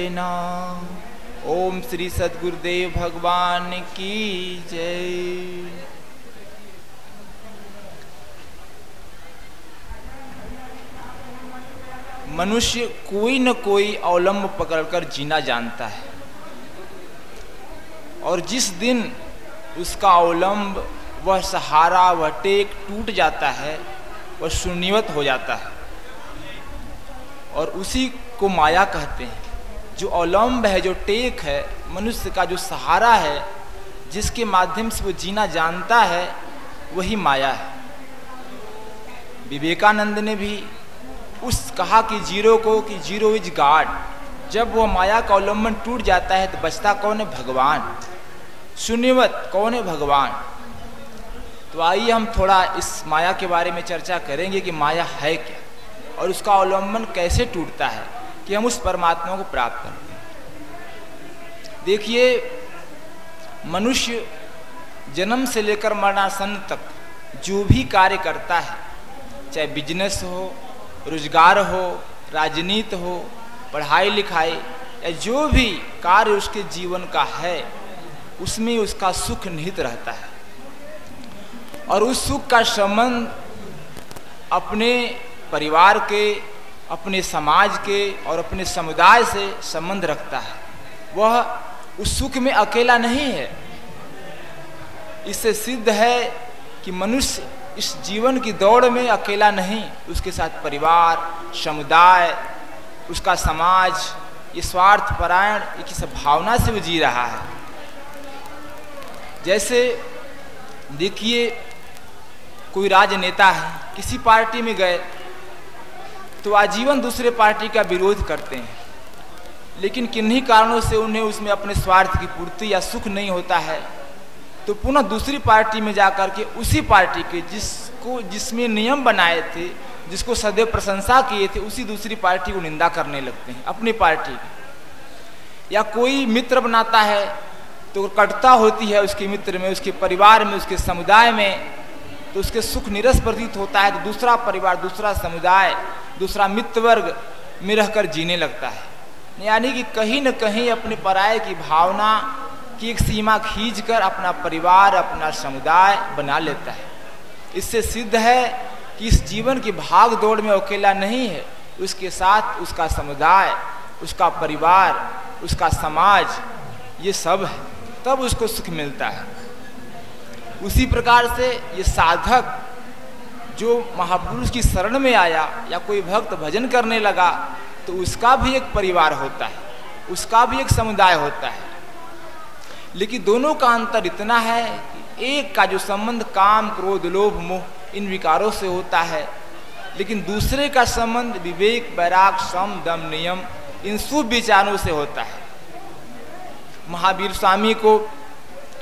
دینا اوم سری ست گردیو بھگوان کی جے منشیہ کوئی نہ کوئی اولمب پکڑ کر جینا جانتا ہے اور جس دن اس کا اولمب وہ سہارا وہ ٹیک ٹوٹ جاتا ہے وہ شنیوت ہو جاتا ہے اور اسی کو مایا کہتے ہیں جو اولمب ہے، جو ٹیک ہے، منشیہ کا جو سہارا ہے، جس کے مادھیم سے وہ جینا جانتا ہے، وہی مایا ہے۔ وویکانند نے بھی اس کہا کہ جیرو کو کہ جیرو از گاڈ۔ جب وہ مایا کا اولمبن ٹوٹ جاتا ہے تو بچتا کون ہے؟ بھگوان۔ سنیوت، کون ہے؟ بھگوان۔ تو آئیے ہم تھوڑا اس مایا کے بارے میں چرچا کریں گے کہ مایا ہے کیا اور اس کا اولمبن کیسے ٹوٹتا ہے۔ کہ ہم اس پرماتما کو پراپت کریں دیکھیے منش جنم سے لے کر مرناسن تک جو بھی کاریہ کرتا ہے، چاہے بجنس ہو، روزگار ہو، راجنیت ہو، پڑھائی لکھائی یا جو بھی کاریہ اس کے جیون کا ہے، اس میں اس کا سکھ نہت رہتا ہے۔ اور اس سکھ کا سمبند اپنے پریوار کے اپنے سماج کے اور اپنے سمدائے سے سمبند رکھتا ہے۔ وہ اس سکھ میں اکیلا نہیں ہے۔ اس سے سدھ ہے کہ منش اس جیون کی دوڑ میں اکیلا نہیں، اس کے ساتھ پریوار سمدائے اس کا سماج، یہ سوارتھ پرائن ایک سب بھاونا سے وہ جی رہا ہے۔ جیسے دیکھیے، کوئی راج نیتا ہے، کسی پارٹی میں گئے تو آجیون دوسرے پارٹی کا بیروز کرتے ہیں۔ لیکن کنہی کارنوں سے انہیں اس میں اپنے سوارتھ کی پورتی یا سکھ نہیں ہوتا ہے۔ تو پونہ دوسری پارٹی میں جا کر کے اسی پارٹی کے جس کو جس میں نیم بنائے تھے، جس کو صدی پرشنسا کیے تھے، اسی دوسری پارٹی کو نندا کرنے لگتے ہیں، اپنی پارٹی کے یا کوئی متر بناتا ہے تو کٹتا ہوتی ہے اس کے متر میں، اس کے پریوار میں، اس کے سمدائے میں۔ تو اس کے سکھ نرس پرتیت ہوتا ہے تو دوسرا پریوار، دوسرا سمدائے دوسرا مت ورگ میں رہ کر جینے لگتا ہے۔ یعنی کہ کہیں نہ کہیں اپنے پرائے کی بھاونا کی ایک سیما کھینچ کر اپنا پریوار، اپنا سمدائے بنا لیتا ہے۔ اس سے سدھ ہے کہ اس جیون کی بھاگ دوڑ میں اکیلا نہیں ہے۔ اس کے ساتھ اس کا سمدائے اس کا پریوار، اس کا سماج، یہ سب ہے۔ تب اس کو سکھ ملتا ہے۔ اسی پرکار سے یہ سادھک جو مہاپروش کی شرن میں آیا یا کوئی بھکت بھجن کرنے لگا تو اس کا بھی ایک پریوار ہوتا ہے، اس کا بھی ایک سمدائے ہوتا ہے۔ لیکن دونوں کا انتر اتنا ہے ایک کا جو سمبند کام کرو لوبھ موہ، ان وکاروں سے ہوتا ہے۔ لیکن دوسرے کا سمبند وویک بیراگ سم، دم، نیم، ان سب وچاروں سے ہوتا ہے۔ مہاویر سوامی کو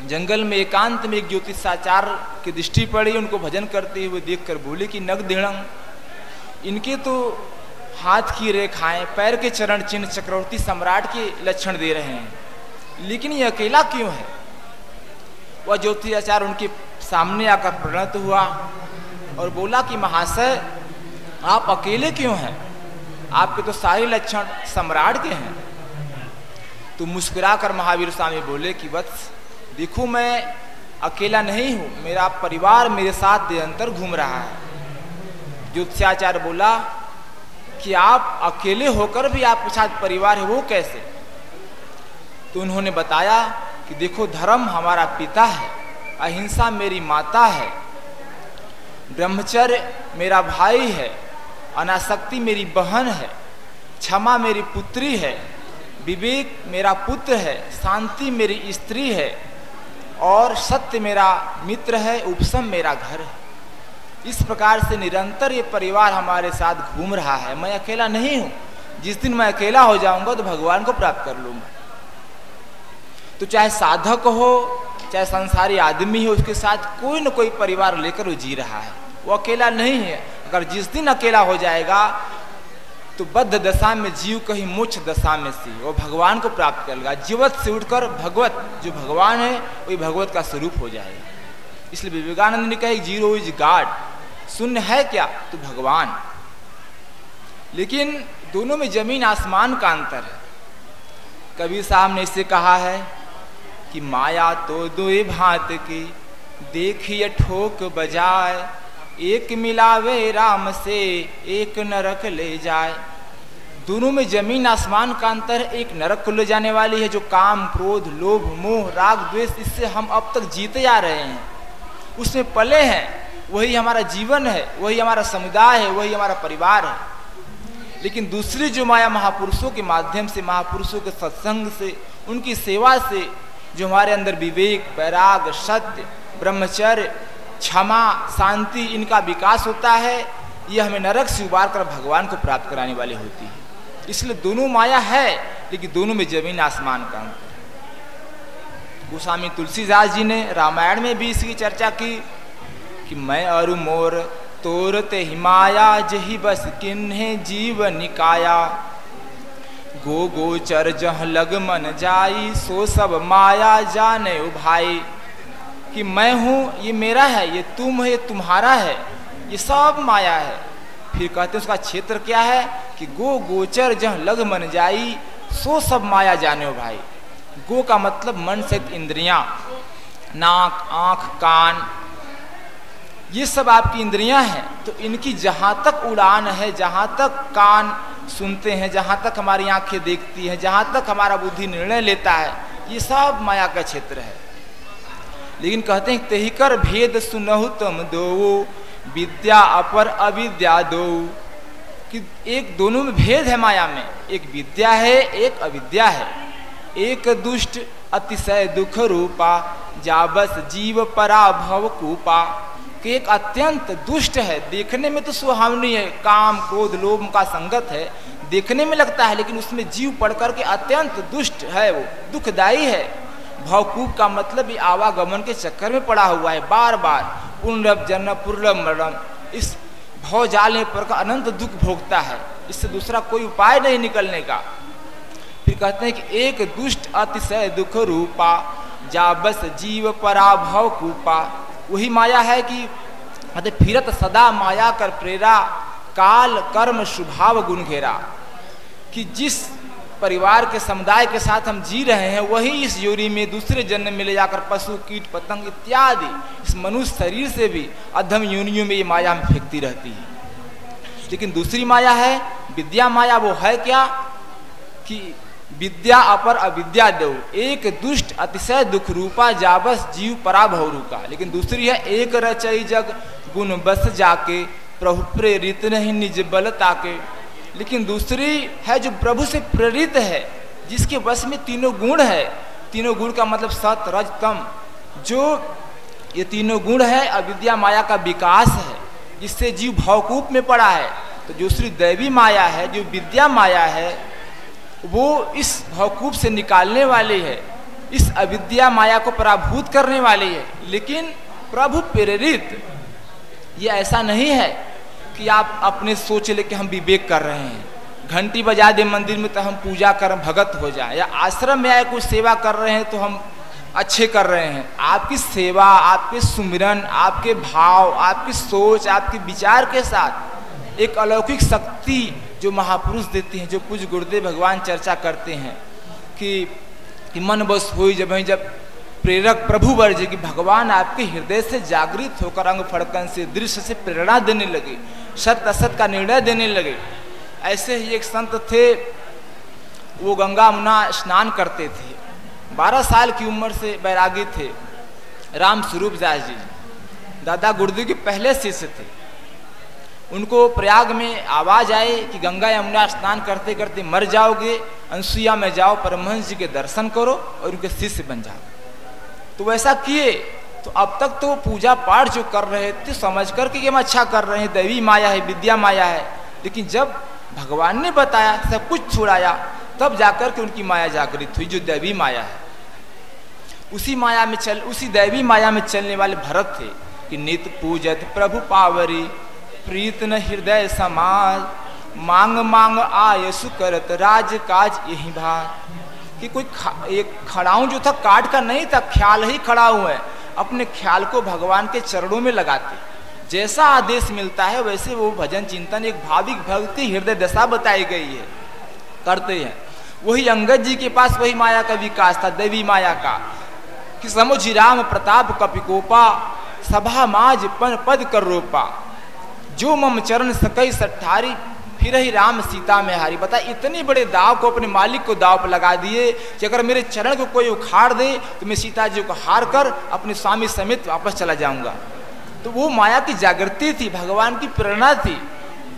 جنگل میں ایکانت میں ایک جیوتساچار کی دشٹی پڑی، ان کو بھجن کرتے ہوئے دیکھ کر بولے کہ نگ دھڑنگ۔ ان کے تو ہاتھ کی ریکھائیں پیر کے چرن چن چکرورتی سمراٹ کے لچھن دے رہے ہیں۔ لیکن یہ اکیلا کیوں ہے؟ وہ جیوتساچار ان کے سامنے آ کر پرنت ہوا اور بولا کہ مہاشے آپ اکیلے کیوں ہیں؟ آپ کے تو سارے لچھن سمراٹ کے ہیں۔ تو مسکرا کر مہاویر سوامی بولے کہ بس دیکھو میں اکیلا نہیں ہوں، میرا پریوار میرے ساتھ دیانتر گھوم رہا ہے۔ جوتسیاچار بولا کہ آپ اکیلے ہو کر بھی آپ کے ساتھ پریوار ہے، وہ کیسے؟ تو انہوں نے بتایا کہ دیکھو دھرم ہمارا پتا ہے، اہنسا میری ماتا ہے، برہمچر میرا بھائی ہے، اناسکتی میری بہن ہے، چھما میری پتری ہے، وویک میرا پتر ہے شانتی میری استری ہے اور ستیہ میرا متر ہے اپسم میرا گھر ہے۔ اس پرکار سے نرنتر یہ پریوار ہمارے ساتھ گھوم رہا ہے۔ میں اکیلا نہیں ہوں۔ جس دن میں اکیلا ہو جاؤں گا تو بھگوان کو پراپت کر لوں گا۔ تو چاہے سادھک ہو، چاہے سنساری آدمی ہو، اس کے ساتھ کوئی نہ کوئی پریوار لے کر وہ جی رہا ہے۔ وہ اکیلا نہیں ہے۔ اگر جس دن اکیلا ہو جائے گا بدھ دشا میں جیو کہیں موچ دشا میں سی وہ بھگوان کو پراپت کر لگا جیوت سے اٹھ کر بھگوت جو بھگوان ہے وہی بھگوت کا سوروپ ہو جائے گا اس لیے وویکانند نے کہا کہ جیرو از گاڈ سنیہ ہے کیا تو بھگوان لیکن دونوں میں جمین آسمان کا انتر ہے کبھی صاحب نے اسے کہا ہے کہ مایا تو دو بھانت کی دیکھ یا ٹھوک بجائے ایک ملا و رام سے ایک نرک لے جائے دونوں میں زمین آسمان کا انتر ایک نرک کو لے جانے والی ہے جو کام کرودھ لوبھ موہ، راگ دویس اس سے ہم اب تک جیتے آ رہے ہیں۔ اس میں پلے ہیں، وہی ہمارا جیون ہے، وہی ہمارا سمدائے ہے، وہی ہمارا پریوار ہے۔ لیکن دوسری جو مایا مہاپروشوں کے مادھیم سے مہاپروشوں کے ستسنگ سے، ان کی سیوا سے، جو ہمارے اندر وویک بیراگ ستیہ برہمچر، چھما شانتی ان کا وکاس ہوتا ہے، یہ ہمیں نرک سے ابار کر بھگوان کو پراپت کرانے والی ہوتی ہے اس لیے دونوں مایا ہے، لیکن دونوں میں زمین آسمان کا انتر گوسوامی تلسی داس جی نے رامائن میں بھی اس کی چرچا کی کہ میں اور مور تورت ہمایا، جہی بس کنہیں جیو نکایا۔ گو گو چر جہ لگ من جائی، سو سب مایا جانے بھائی کہ میں ہوں، یہ میرا ہے، یہ تم ہے، یہ تمہارا ہے، یہ سب مایا ہے۔ پھر کہتے ہیں اس کا چھیتر کیا ہے؟ کہ گو گوچر جہ لگ من جائی سو سب مایا جانو بھائی گو کا مطلب من سے اندریاں ناک آنکھ کان یہ سب آپ کی اندریاں ہیں تو ان کی جہاں تک اڑان ہے جہاں تک کان سنتے ہیں جہاں تک ہماری آنکھیں دیکھتی ہیں جہاں تک ہمارا بدھی نرنے لیتا ہے یہ سب مایا کا چھیتر ہے لیکن کہتے ہیں تہی کر بھید سنہو تم دو ودیا اپر اویدیا دو کہ ایک دونوں میں بھید ہے مایا میں۔ ایک ودیا ہے، ایک اودیا ہے۔ ایک دشٹ اتسے دکھ روپا، جابس جیو پرابھو کوپا۔ کہ ایک اتنت دشٹ ہے۔ دیکھنے میں تو سہاونی ہے۔ کام کودھ لوم کا سنگت ہے۔ دیکھنے میں لگتا ہے، لیکن اس میں جیو پڑھ کر کے اتنت دشٹ ہے وہ۔ دکھ دائی ہے بھوکوپ کا مطلب یہ آواگمن کے چکر میں پڑا ہوا ہے۔ بار بار۔ پنرب جنم پرلب مرم اس بھو جالے پر کا اننت دکھ بھوگتا ہے۔ اس سے دوسرا کوئی اپائے نہیں نکلنے کا۔ پھر کہتے ہیں کہ ایک دشٹ اتسے دکھ روپا، جا بس جیو پرا بھو کوپا۔ وہی مایا ہے کہ پھرت سدا مایا کر پریرا، کال کرم شبھاو گن کہ جس پریوار کے سمدائے کے ساتھ ہم جی رہے ہیں، وہی اس یوری میں دوسرے جنم میں لے جا کر پشو، کیٹ، پتنگ اتیادی اس منو شریر سے بھی ادھم یونیوں میں یہ مایا ہم پھینکتی رہتی ہے لیکن دوسری مایا ہے ودیا مایا، وہ ہے کیا؟ کہ ودیا اپر اودیا دیو ایک دشٹ اتشے دکھ روپا جابس جیو پرابھو روکا۔ لیکن دوسری ہے، ایک رچئی جگ، گن بس جا کے، پرہو پریرت نہیں نج لیکن دوسری ہے جو پربھو سے پریرت ہے، جس کے بس میں تینوں گڑ ہے۔ تینوں گڑ کا مطلب ست رج تم۔ جو یہ تینوں گڑ ہے، اودیا مایا کا وکاس ہے، جس سے جیو بھوکوپ میں پڑا ہے۔ تو دوسری دیوی مایا ہے، جو ودیا مایا ہے، وہ اس بھوکوپ سے نکالنے والی ہے۔ اس اودیا مایا کو پرابھوت کرنے والی ہے۔ لیکن پربھو پریرت، یہ ایسا نہیں ہے۔ کہ آپ اپنے سوچ لے کے ہم وویک کر رہے ہیں۔ گھنٹی بجا دیں مندر میں تو ہم پوجا کر بھگت ہو جائیں۔ یا آشرم میں آئے کچھ سیوا کر رہے ہیں تو ہم اچھے کر رہے ہیں۔ آپ کی سیوا، آپ کے سمرن، آپ کے بھاؤ، آپ کی سوچ، آپ کے وچار کے ساتھ ایک الوکک شکتی جو مہاپروش دیتے ہیں، جو کچھ گردے بھگوان چرچا کرتے ہیں کہ من بس ہوئی جب ہیں، جب پریرک پربھو برج کہ بھگوان آپ کے ہردے سے جاگرت ہو کر انگ پھڑکن سے، درش سے پریرنا دینے لگے۔ شت اشت کا نرڈے دینے لگے۔ ایسے ہی ایک سنت تھے، وہ گنگا منا اسنان کرتے تھے۔ بارہ سال کی عمر سے بیراگی تھے۔ رام سروپ جائے جی۔ دادا گردو کے پہلے شیشیہ تھے۔ ان کو پریاگ میں آواز آئے کہ گنگا یمنا اسنان کرتے کرتے مر جاؤ گے۔ انسویا میں جاؤ، پرمہنس جی کے درشن کرو اور ان کے شیشیہ بن جاؤ۔ تو ویسا کیے۔ تو اب تک تو وہ پوجا پاٹ جو کر رہے تھے سمجھ کر کہ ہم اچھا کر رہے ہیں۔ دیوی مایا ہے، ودیا مایا ہے۔ لیکن جب بھگوان نے بتایا، سب کچھ چھڑایا، تب جا کر کے ان کی مایا جاگرت ہوئی، جو دیوی مایا ہے۔ اسی مایا میں چل، اسی دیوی مایا میں چلنے والے بھرت تھے کہ نت پوجت پربھو پاوری پریتن ہردے سماج مانگ مانگ آئے کرت راج کاج یہی بھار کہ کوئی ایک کھڑاؤں جو تھا، کاٹ کا نہیں تھا، خیال ہی کھڑا ہوئے اپنے خیال کو بھگوان کے چرڑوں میں لگاتے۔ جیسا آدیش ملتا ہے، ویسے وہ بھجن چنتن ایک بھاوک بھکتی ہردے دشا بتائی گئی ہے۔ کرتے ہیں۔ وہی انگد جی کے پاس وہی مایا کا وکاس تھا، دیوی مایا کا۔ کہ سمجھی رام پرتاپ کپکوپا سبھا ماج، پن، پد کر روپا جو مم چرن سکئی سٹھاری پھر ہی رام سیتا میں ہاری۔ بتا اتنے بڑے داؤ کو اپنے مالک کو داؤ پہ لگا دیے کہ اگر میرے چرن کو کوئی اکھاڑ دے تو میں سیتا جی کو ہار کر اپنے سوامی سمیت واپس چلا جاؤں گا۔ تو وہ مایا کی جاگرتی تھی، بھگوان کی پرنا تھی۔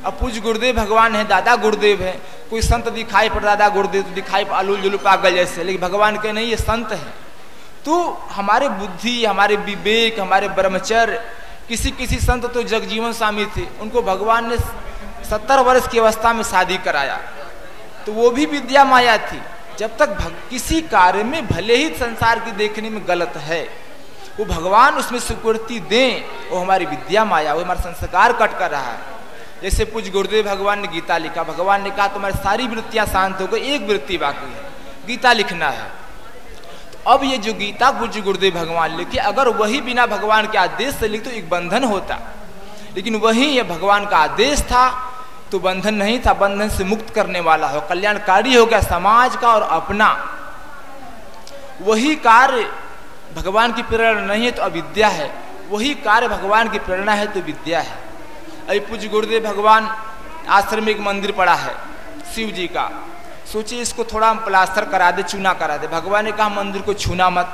اب پوج گردیو، بھگوان ہے دادا گردیو ہیں۔ کوئی سنت دکھائی پر دادا گردیو تو دکھائی پر الول جلو پاگل جیسے، لیکن بھگوان کے نہیں، یہ سنت ہے۔ تو ہمارے بدھی، ہمارے وویک ہمارے برہمچر کسی کسی سنت تو جگ جیون سامی تھے۔ ان کو بھگوان نے ستر ورس کی اوستھا میں شادی کرایا۔ تو وہ بھی ودیا مایا تھی۔ جب تک کسی کاریہ میں بھلے ہی سنسار کی دیکھنے میں غلط ہے۔ وہ بھگوان اس میں سکورتی دیں۔ وہ ہماری ودیا مایا، وہ ہمارا سنسکار کٹ کر رہا ہے۔ جیسے پوج گردے بھگوان نے گیتا لکھا۔ بھگوان نے کہا، تمہاری ساری وتیاں شانت ہو گئی، ایک برتی باقی ہے۔ گیتا لکھنا ہے۔ تو اب یہ جو گیتا پوج گردے بھگوان لکھے، اگر وہی بنا بھگوان کے آدیش سے لکھ تو ایک بندھن ہوتا۔ لیکن وہی یہ بھگوان کا آدیش تھا۔ تو بندھن نہیں تھا، بندھن سے مکت کرنے والا ہو۔ کلیان کاری ہو گیا سماج کا اور اپنا۔ وہی کار بھگوان کی پریرنا نہیں ہے تو اودیا ہے۔ وہی کار بھگوان کی پریرنا ہے تو ودیا ہے۔ ابھی پوج گردیو بھگوان آشرم ایک مندر پڑا ہے شیو جی کا۔ سوچے اس کو تھوڑا پلاستر کرا دے، چونا کرا دے۔ بھگوان نے کہا مندر کو چھونا مت۔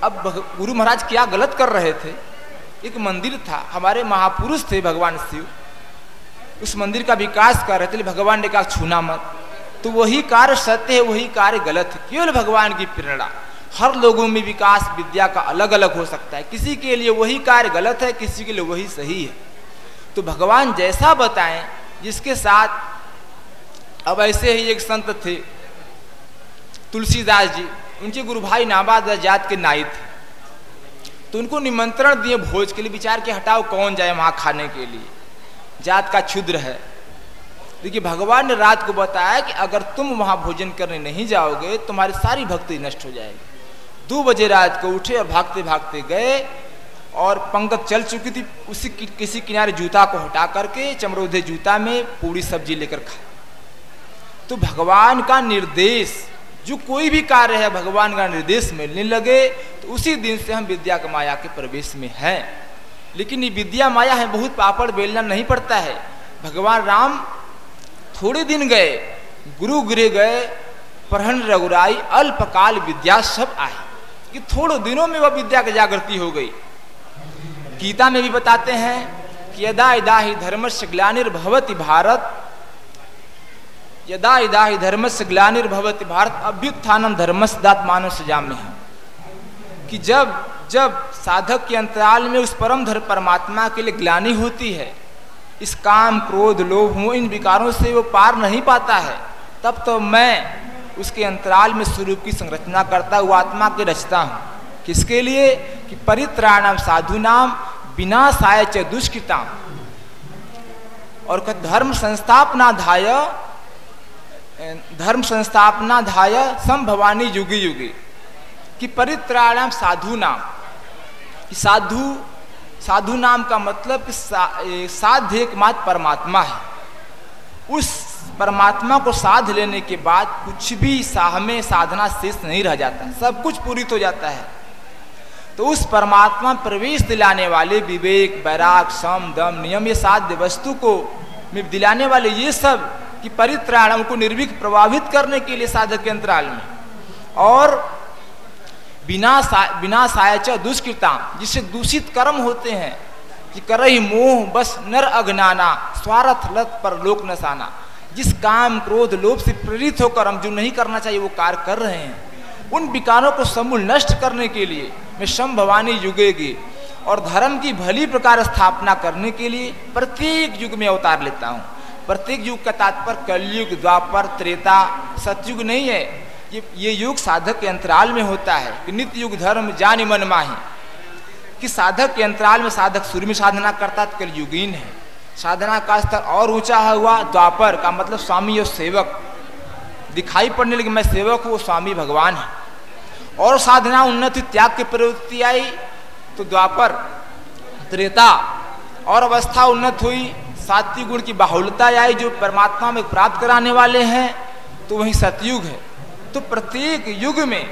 اب گرو مہاراج کیا غلط کر رہے تھے؟ ایک مندر تھا، ہمارے مہاپروش تھے بھگوان شیو۔ اس مندر کا وکاس کر رہے تھے بھگوان نے کہا، چھونا مت۔ تو وہی کار ستیہ ہے وہی کار غلط ہے۔ کیول بھگوان کی پریرا ہر لوگوں میں وکاس ودیا کا الگ الگ ہو سکتا ہے۔ کسی کے لیے وہی کار غلط ہے، کسی کے لیے وہی صحیح ہے۔ تو بھگوان جیسا بتائیں، جس کے ساتھ اب ایسے ہی ایک سنت تھے، تلسی داس جی ان کے گرو بھائی ناباد آزاد کے نائی تھے۔ تو ان کو نمنترن دیے بھوج کے لیے بیچار کے ہٹاؤ کون جائے وہاں کھانے کے لیے جات کا چھدر ہے۔ دیکھیے، بھگوان نے رات کو بتایا کہ اگر تم وہاں بھوجن کرنے نہیں جاؤ گے تمہاری ساری بھکتی نشٹ ہو جائے گی۔ دو بجے رات کو اٹھے اور بھاگتے بھاگتے گئے اور پنگت چل چکی تھی اسی کسی کنارے جوتا کو ہٹا کر کے چمرودھے جوتا میں پوری سبزی لے کر کھائے تو بھگوان کا نردیش، جو کوئی بھی کاریہ ہے، بھگوان کا نردیش ملنے لگے۔ تو اسی دن سے ہم ودیا کا مایا کے پرویش میں ہیں۔ لیکن یہ ودیا مایا ہے بہت پاپڑ بیلنا نہیں پڑتا ہے۔ بھگوان رام تھوڑے دن گئے، گرو گرہ گئے، پرہن رگرائی الپکال ودیا سب آئے کہ تھوڑے دنوں میں وہ ودیا کی جاگرتی ہو گئی۔ گیتا میں بھی بتاتے ہیں کہ یدا ادا ہی دھرم شگلانربھوتی بھارت۔ یدا ادا ہی دھرم شگلانربھوتی بھارت ابیتھانم دھرمس دات مانو سجام میں ہے کہ جب جب سادھک کے انترال میں اس پرم دھر پرماتما کے لیے گلانی ہوتی ہے، اس کام کرودھ لوبھ وہ ان وکاروں سے وہ پار نہیں پاتا ہے، تب تو میں اس کے انترال میں سوروپ کی سنرچنا کرتا ہوا آتما کے رچتا ہوں۔ کس کے لیے؟ کہ پریترانم سادھو نام بنا سائے چ دشکتام۔ اور دھرم سنستاپنا دھایا، دھرم سنستاپنا دھایا سم بھوانی یوگی یوگی۔ کہ پریتراڑم سادھو نام۔ سادھو سادھو نام کا مطلب کہ سادھ ایک مات پرماتما ہے۔ اس پرماتما کو سادھ لینے کے بعد کچھ بھی ساہ میں سادھنا شیش نہیں رہ جاتا، سب کچھ پوری ہو جاتا ہے۔ تو اس پرماتما پرویش دلانے والے وویک بیراگ سم، دم، نیم، یہ سادھ وستو کو دلانے والے یہ سب کہ پریتراڑم کو نروک پربھاوت کرنے کے لیے سادھک کے انترال میں۔ اور بنا بنا سایچ جس سے دوشت کرم ہوتے ہیں کہ کرئی موہ بس نر اگنانا سوارتھ لت پر لوک نسانا جس کام کرودھ لوب سے پریرت ہو کر ہم جو نہیں کرنا چاہیے وہ کار کر رہے ہیں ان بکاروں کو سمول نشٹ کرنے کے لیے میں شم بھوانی یگے گی اور دھرم کی بھلی پرکار استھاپنا کرنے کے لیے پرتیک یگ میں اتار لیتا ہوں پرتیک یگ کا تاتپر کل یگ دواپر تریتا ستیگ نہیں ہے یہ یہ یوگ سادھک کے انترال میں ہوتا ہے، کہ نت یوگ دھرم جان من ماہی۔ کہ سادھک کے انترال میں سادھک سور میں سادھنا کرتا تو کل یوگین ہے۔ سادھنا کا استر اور اونچا ہے ہوا دواپر کا مطلب سوامی اور سیوک۔ دکھائی پڑنے لگی، میں سیوک ہوں، وہ سوامی بھگوان ہے۔ اور سادھنا انتی تیاگ کی پروتی آئی، تو دواپر تریتا۔ اور اوستھا انت ہوئی ساتوی گڑ کی باہولتا آئی، جو پرماتما میں پراپت کرانے والے ہیں، تو وہیں ستیوگ ہے۔ تو پرتیک یگ میں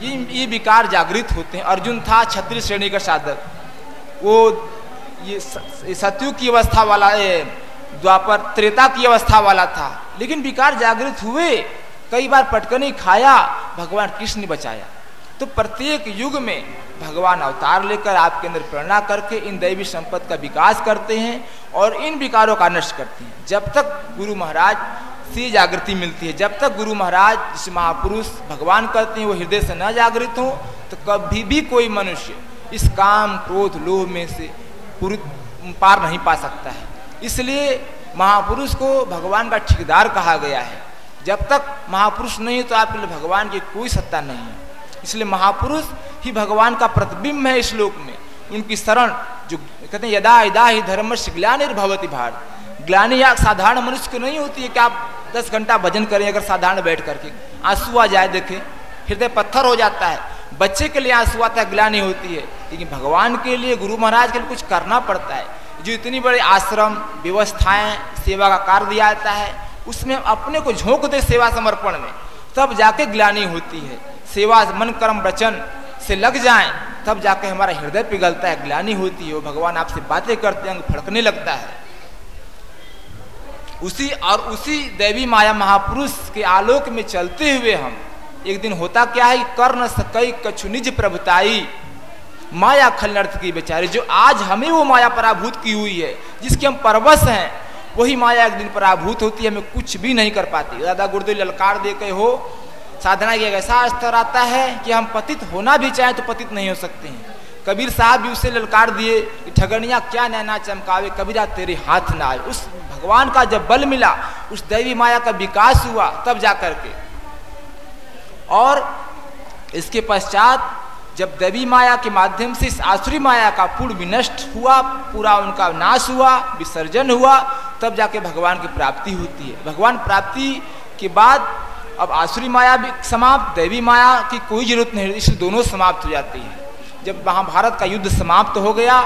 یہ وکار جاگرت ہوتے ہیں۔ ارجن تھا چھتری شرینی کا شادک وہ یہ ستیو کی اوستھا والا دواپر تریتا کی اوستھا والا تھا۔ لیکن وکار جاگرت ہوئے، کئی بار پٹکنی کھایا، بھگوان کرشن بچایا۔ تو پرتیک یگ میں بھگوان اوتار لے کر آپ کے اندر پرنا کر کے ان دیوی سمپت کا وکاس کرتے ہیں اور ان وکاروں کا نشٹ کرتے ہیں۔ جب تک گرو مہاراج سی جاگرتی ملتی ہے۔ جب تک گرو مہاراج جسے مہاپروش بھگوان کرتے ہیں، وہ ہردے سے نہ جاگرت ہوں، تو کبھی بھی کوئی منشیہ اس کام کروتھ لوہ میں سے پار نہیں پا سکتا ہے۔ اس لیے مہاپروش کو بھگوان کا ٹھیکیدار کہا گیا ہے۔ جب تک مہاپروش نہیں ہے، تو آپ کے لیے بھگوان کی کوئی ستا نہیں ہے۔ اس لیے مہاپروش ہی بھگوان کا پرتبمب ہے اس لوک میں۔ ان کی شرن جو کہتے ہیں، یدا ادا ہی دھرم سے گلانر بھوتی بھارت گلانی یا سادھارن منش کو نہیں ہوتی ہے کہ آپ دس گھنٹہ بھجن کریں، اگر سادھارن بیٹھ کر کے۔ آنسو آ جائے دیکھیں، ہردے پتھر ہو جاتا ہے۔ بچے کے لیے آنسو آتا ہے گلانی ہوتی ہے۔ لیکن بھگوان کے لیے، گرو مہاراج کے لیے کچھ کرنا پڑتا ہے۔ جو اتنی بڑے آشرم، ویوستھائیں، سیوا کا کار دیا جاتا ہے، اس میں اپنے کو جھونک دے سیوا سمرپن میں۔ تب جا کے گلانی ہوتی ہے۔ سیوا، من کرم وچن سے لگ جائیں۔ تب جا کے ہمارا ہردے پگھلتا ہے، گلانی ہوتی ہے۔ وہ بھگوان آپ سے باتیں کرتے ہیں پھڑکنے لگتا ہے۔ اسی اور اسی دیوی مایا مہاپروش کے آلوک میں چلتے ہوئے ہم، ایک دن ہوتا کیا ہے کرن سکئی کچھ نج پربھتائی، مایا کھل نرت کی بیچاری، جو آج ہمیں وہ مایا پرابھوت کی ہوئی ہے، جس کی ہم پروس ہیں، وہی مایا ایک دن پرابھوت ہوتی ہے، ہمیں کچھ بھی نہیں کر پاتی۔ دادا گردو للکار دے کے ہو، سادھنا کی ایک ایسا استر آتا ہے کہ ہم پتت ہونا بھی چاہیں تو پتت نہیں ہو سکتے ہیں۔ کبیر صاحب بھی اسے للکار دیے کہ ٹھگنیا کیا نینا چمکاوے، کبیرہ تیرے ہاتھ نہ آئے۔ اس بھگوان کا جب بل ملا، اس دیوی مایا کا وکاس ہوا، تب جا کر کے۔ اور اس کے پشچات جب دیوی مایا کے مادھیم سے اس آسری مایا کا پور ونشٹ ہوا، پورا ان کا ناش ہوا، وسرجن ہوا، تب جا کے بھگوان کی پراپتی ہوتی ہے۔ بھگوان پراپتی کے بعد اب آسری مایا بھی سماپت، دیوی مایا کی کوئی ضرورت نہیں، اس دونوں سماپت ہو جاتی ہیں۔ جب مہا بھارت کا یدھ سماپت ہو گیا،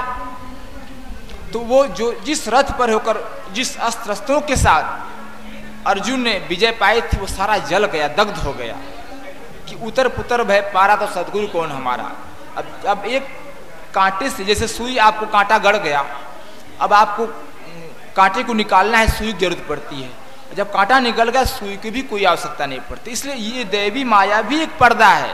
تو وہ جو جس رتھ پر ہو کر، جس استرستوں کے ساتھ ارجن نے وجے پائی تھی، وہ سارا جل گیا، دگدھ ہو گیا۔ کہ اتر پتر بھائی، پارا تو سدگرو کون ہمارا؟ اب اب ایک کانٹے سے، جیسے سوئی آپ کو کانٹا گڑ گیا، اب آپ کو کانٹے کو نکالنا ہے، سوئی کی ضرورت پڑتی ہے۔ جب کانٹا نکل گیا، سوئی کی بھی کوئی آوشکتا نہیں پڑتی۔ اس لیے یہ دیوی مایا بھی ایک پردہ ہے۔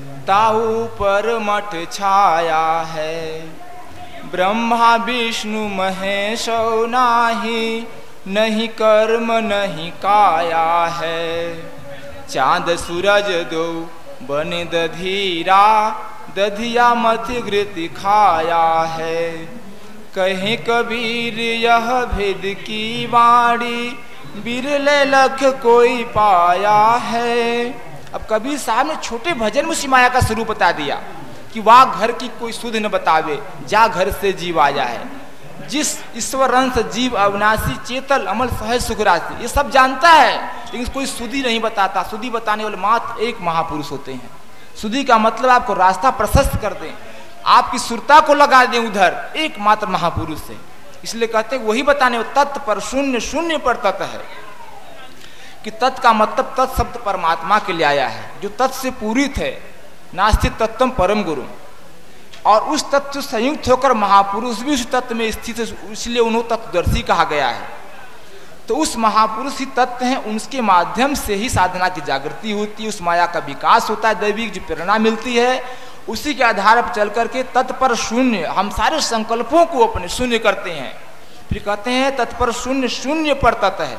تاہو پر مٹ چھایا ہے برہما وشنو مہیش ناہی نہیں کرم نہیں کایا ہے چاند سورج دو بن دھیرا دھیا مت گرت کھایا ہے کہیں کبیر یہ بھید کی واڑی برلے لکھ کوئی پایا ہے اب کبیر صاحب نے چھوٹے بھجن میں سمایا کا سروپ بتا دیا کہ واہ گھر کی کوئی سدھ نہ بتاوے، جا گھر سے جیو آیا ہے جس ایشورنس جیو اوناسی، چیتل، امل سہ سکھراسی یہ سب جانتا ہے، لیکن کوئی سدھی نہیں بتاتا۔ سدھی بتانے والے مات ایک مہا پروش ہوتے ہیں۔ سدھی کا مطلب آپ کو راستہ پرشست کر دیں۔ آپ کی سرتا کو لگا دیں ادھر، ایک ماتر مہا پروش ہے اس لیے کہتے ہیں وہی بتانے تت پر شونیہ شونیہ پر تت ہے۔ کہ تت کا مطلب تت شبد پرماتما کے لیے آیا ہے، جو تت سے پوری ہے ناستی تتم پرم گرو۔ اور اس تت سے سیکت ہو کر مہاپروش بھی اس تت میں استھت اس لیے انہوں تتدرشی کہا گیا ہے۔ تو اس مہاپروش ہی تت ہیں اس کے مادھیم سے ہی سادھنا کی جاگرتی ہوتی ہے، اس مایا کا وکاس ہوتا ہے دیوک جو پریرنا ملتی ہے، اسی کے آدھار پر چل کر کے تت پر شونیہ، ہم سارے سنکلپوں کو اپنے شونیہ کرتے ہیں۔ پھر کہتے ہیں تت پر شونیہ شونیہ پر تت ہے۔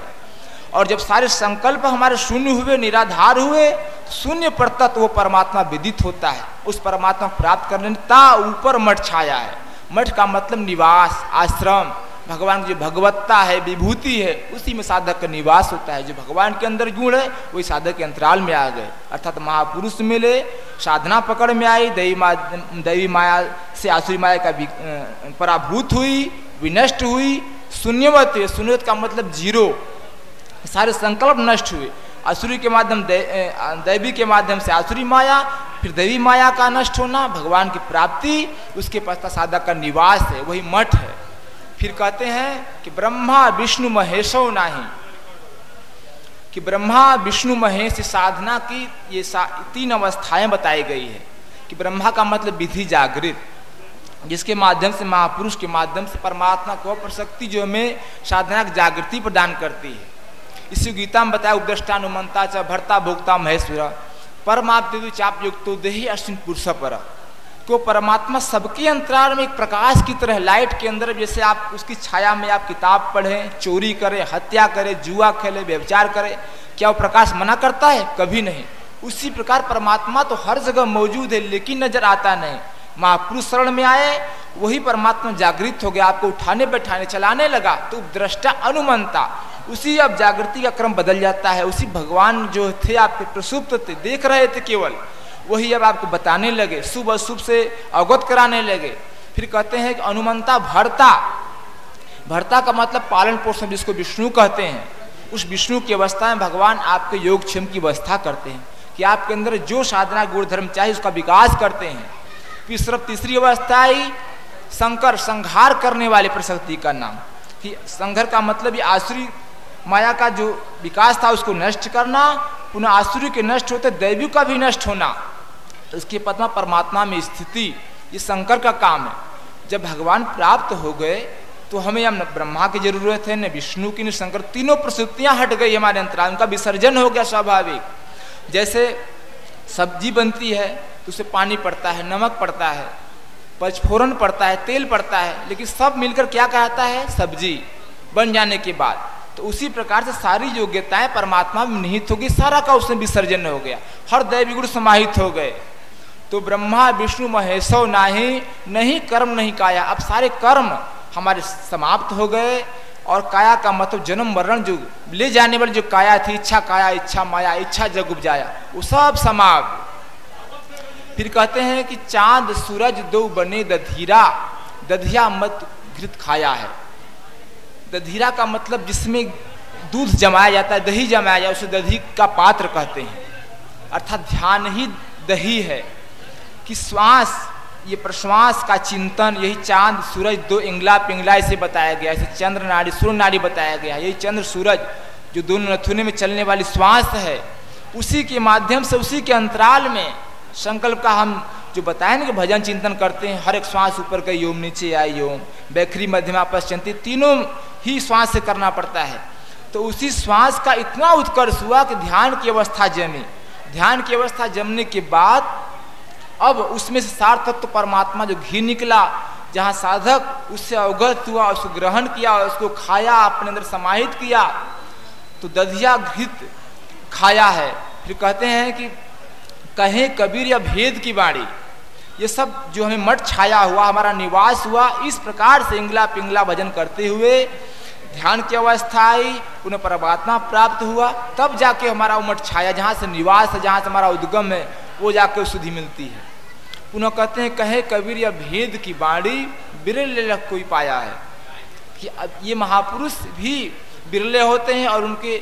اور جب سارے سنکلپ ہمارے شونیہ ہوئے، نرادھار ہوئے شونیہ پڑتا وہ پرماتما ودت ہوتا ہے۔ اس پرماتما پراپت کرنے تا اوپر مٹ چھایا ہے۔ مٹ کا مطلب نواس، آشرم۔ بھگوان کی جو بھگوتہ ہے وبھوتی ہے، اسی میں سادھک کا نواس ہوتا ہے۔ جو بھگوان کے اندر گڑ ہے، وہی سادھک کے انترال میں آ گئے۔ ارتھات مہا پروش ملے، سادھنا پکڑ میں آئی، دیوی ما دیوی مایا سے آسری مایا کا پرابھوت ہوئی ونشٹ ہوئی شونیوت ہے شونیوت کا مطلب جیرو سارے سنکلپ نشٹ ہوئے۔ آسری کے مادھم دیوی کے مادھیم سے آسوری مایا، پھر دیوی مایا کا نشٹ ہونا، بھگوان کی پراپتی، اس کے پاس سادہ کا نواس ہے، وہی مٹھ ہے۔ پھر کہتے ہیں کہ برمہ وشنو مہیشو نہ کہ برہما وشنو مہیش سادھنا کی یہ تین اوستھائیں بتائی گئی ہے کہ برہما کا مطلب بیدھی جاگرت۔ جس کے مادھیم سے مہاپروش کے مادھیم سے پرماتما کو پرسکتی جو ہمیں سادھنا کی جاگرتی پردان کرتی ہے۔ اسی گیتا میں بتایا نومنتا سب کے ویوچار کرے کیا وہ پرکاش منا کرتا ہے کبھی نہیں اسی پرماتما تو ہر جگہ موجود ہے لیکن نظر آتا نہیں مہر میں آئے وہی پرماتم جاگت ہو گیا آپ کو اٹھانے بیٹھانے چلانے لگا تو انمنتا اسی اب جاگرتی کا کرم بدل جاتا ہے، اسی بھگوان جو تھے آپ کے پرسپت تھے، دیکھ رہے تھے کیول۔ وہی اب آپ کو بتانے لگے، صبح صبح سے اوگت کرانے لگے۔ پھر کہتے ہیں کہ انومنتا بھرتا۔ بھرتا کا مطلب پالن پوشن، جس کو وشنو کہتے ہیں۔ اس وشنو کی اوستھا میں بھگوان آپ کے یوگ چھم کی ویوستھا کرتے ہیں۔ کہ آپ کے اندر جو سادھنا گور دھرم چاہیے، اس کا وکاس کرتے ہیں۔ پھر صرف تیسری اوستھا ہی سنکر، سنہار کرنے والے پرسکتی کا نام۔ کہ سنگھر کا مطلب یہ آسری مایا کا جو وکاس تھا اس کو نشٹ کرنا، پناہ آسر کے نشٹ ہوتے دیوی کا بھی نشٹ ہونا۔ تو اس کی پتما پرماتما میں استھتی، یہ شنکر کا کام ہے۔ جب بھگوان پراپت ہو گئے، تو ہمیں ہم نہ برہما کی ضرورت ہے، نہ وشنو کی، نہ شنکر، تینوں پرسوتیاں ہٹ گئی۔ ہمارے انترال ان کا وسرجن ہو گیا سوابھاوک جیسے سبزی بنتی ہے تو اسے پانی پڑتا ہے، نمک پڑتا ہے پچفورن پڑتا ہے، تیل پڑتا ہے، لیکن سب مل کر کیا کہتا ہے؟ سبزی۔ بن جانے کے بعد۔ تو اسی پرکار سے ساری یوگیتائیں پرماتما میں نہت ہوگی سارا کا اس میں وسرجن ہو گیا، ہر دیوی گڑ سماہت ہو گئے۔ تو برہما، وشنو، مہیشو، ناہی، نہیں، کرم نہیں، کایا۔ اب سارے کرم ہمارے سماپت ہو گئے اور کایا کا مطلب جنم، مرن، جو لے جانے والی جو کایا تھی اچھا کایا اچھا مایا اچھا جگ جایا وہ سب سماپ۔ پھر کہتے ہیں کہ چاند، سورج، دو بنے، ددھیرا۔ ددھیا مت گرت کھایا ہے۔ ددھیرا کا مطلب جس میں دودھ جمایا جاتا ہے، دہی جمایا جاتا ہے، اسے دہی کا پاتر کہتے ہیں۔ ارتھات دھیان ہی دہی ہے کہ سواس یہ پرشواس کا چنتن، یہی چاند، سورج، دو انگلا پنگلا اسے بتایا گیا اسے چندر ناری سور ناری بتایا گیا یہی چندر، سورج، جو دونوں نتھونے میں چلنے والی سواس ہے۔ اسی کے مادھیم سے، اسی کے انترال میں سنکلپ کا ہم جو بتائیں نا کہ بھجن چنتن کرتے ہیں۔ ہر ایک سواس اوپر کا یوم نیچے آئے یوم بیکری مدھیما پشچنتی تینوں ہی سواس سے کرنا پڑتا ہے۔ تو اسی سواس کا اتنا اتکرش ہوا کہ دھیان کی اوستھا جمی۔ دھیان کی اوستھا جمنے کے بعد اب اس میں سے سار تتو پرماتما جو گھی نکلا، جہاں سادھک اس سے اوگت ہوا، اس کو گرہن کیا، اس کو کھایا، اپنے اندر سماہت کیا، تو ددھیا گھت کھایا ہے۔ پھر کہتے ہیں کہ کہیں کبیر یا بھید کی باڑی، یہ سب جو ہمیں مٹ چھایا ہوا، ہمارا نواس ہوا، اس پرکار سے انگلا پنگلا بھجن کرتے ہوئے دھیان کی اوستھا آئی انہیں پرماتما پراپت ہوا تب جا کے ہمارا امٹ چھایا جہاں سے نواس ہے جہاں سے ہمارا ادگم ہے وہ جا کے سدھی ملتی ہے انہوں کہتے ہیں کہے کبیر یا بھید کی باڑی برل لکھ کوئی پایا ہے کہ یہ مہاپرش بھی برلے ہوتے ہیں اور ان کے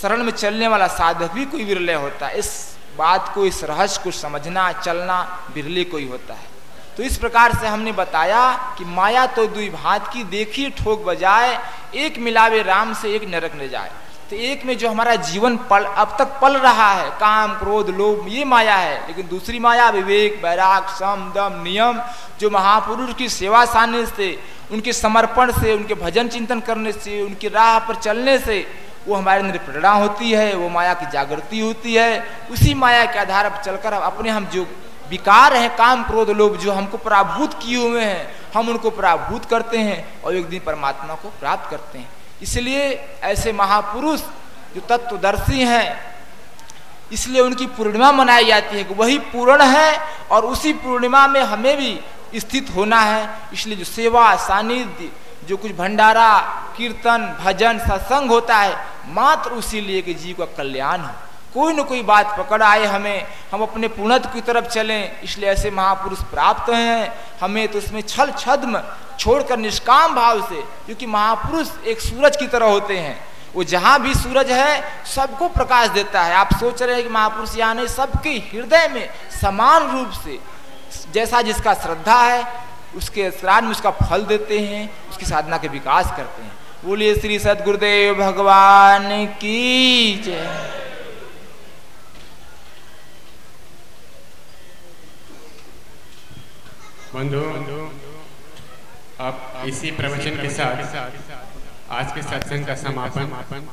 شرن میں چلنے والا سادھک بھی کوئی برلے ہوتا ہے اس بات کو اس رہس کو سمجھنا چلنا برلے کوئی ہوتا ہے تو اس پرکار سے ہم نے بتایا کہ مایا تو دوئی بھات کی دیکھی ٹھوک بجائے، ایک ملاوے رام سے ایک نرک نہ جائے۔ تو ایک میں جو ہمارا جیون پل، اب تک پل رہا ہے، کام کرودھ لوب، یہ مایا ہے۔ لیکن دوسری مایا وویک بیراگ سم، دم، نیم، جو مہا پروش کی سیوا ساننے سے، ان کے سمرپن سے، ان کے بھجن چنتن کرنے سے، ان کی راہ پر چلنے سے، وہ ہمارے اندر پریرنا ہوتی ہے، وہ مایا کی جاگرتی ہوتی ہے۔ اسی مایا کے آدھار پر چل کر اپنے ہم جو بیکار ہیں کام کرود لوگ جو ہم کو پرابھوت کیے ہوئے ہیں، ہم ان کو پرابھوت کرتے ہیں اور ایک دن پرماتما کو پراپت کرتے ہیں۔ اس لیے ایسے مہا پروش جو تتو درشی ہیں، اس لیے ان کی پورنیما منائی جاتی ہے کہ وہی پورن ہے اور اسی پورنیما میں ہمیں بھی استھت ہونا ہے۔ اس لیے جو سیوا ساندھ جو کچھ بھنڈارا، کیرتن، بھجن ستسنگ ہوتا ہے، ماتر اسی لیے کہ جیو کا کلیان ہو۔ کوئی نہ کوئی بات پکڑ آئے ہمیں، ہم اپنے پونت کی طرف چلیں۔ اس لیے ایسے مہا پروش پراپت ہیں۔ ہمیں تو اس میں چھل چھدم چھوڑ کر نشکام بھاؤ سے، کیونکہ مہا ایک سورج کی طرح ہوتے ہیں۔ وہ جہاں بھی سورج ہے، سب کو پرکاش دیتا ہے۔ آپ سوچ رہے ہیں کہ مہا یعنی سب کے ہردے میں سمان روپ سے، جیسا جس کا شردھا ہے، اس کے اثران میں اس کا پھل دیتے ہیں، اس کی سادھنا کے وکاس کرتے ہیں۔ بولیے سری ست بھگوان کی جے۔ بندو، آپ اسی پروچن کے ساتھ، آج کے ستسنگ کا سماپن،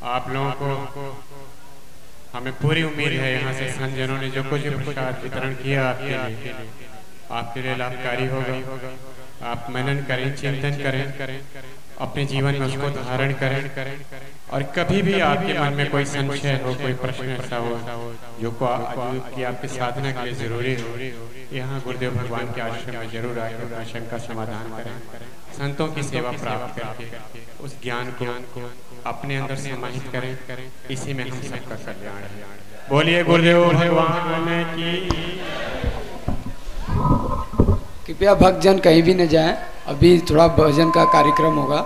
آپ لوگوں کو ہمیں پوری امید ہے یہاں سے سنجنوں نے جو کچھ پرشاد وترن کیا آپ کے لیے، آپ کے لیے لابھکاری ہوگا۔ آپ منن کریں، چنتن کریں، اپنے جیون میں اس کو دھارن کریں۔ اور کبھی بھی آپ کے من میں کوئی سنشے ہو، کوئی پرشن ایسا ہو جو آپ کی آپ کے سادھنا کے ضروری ہو۔ یہاں گردیو بھگوان کے آشرم میں ضرور آئے اپنا شنک سمادھان کریں۔ سنتوں کی سیوا پراپت کر کے اس گیان کو اپنے اندر سماہت کریں۔ اسی میں ہم سب کا کلیان ہے۔ بولیے گردیو بھگوان کی۔ کرپیا بھگجن کہیں بھی نہ جائیں، ابھی تھوڑا بھجن کا کارکرم ہوگا۔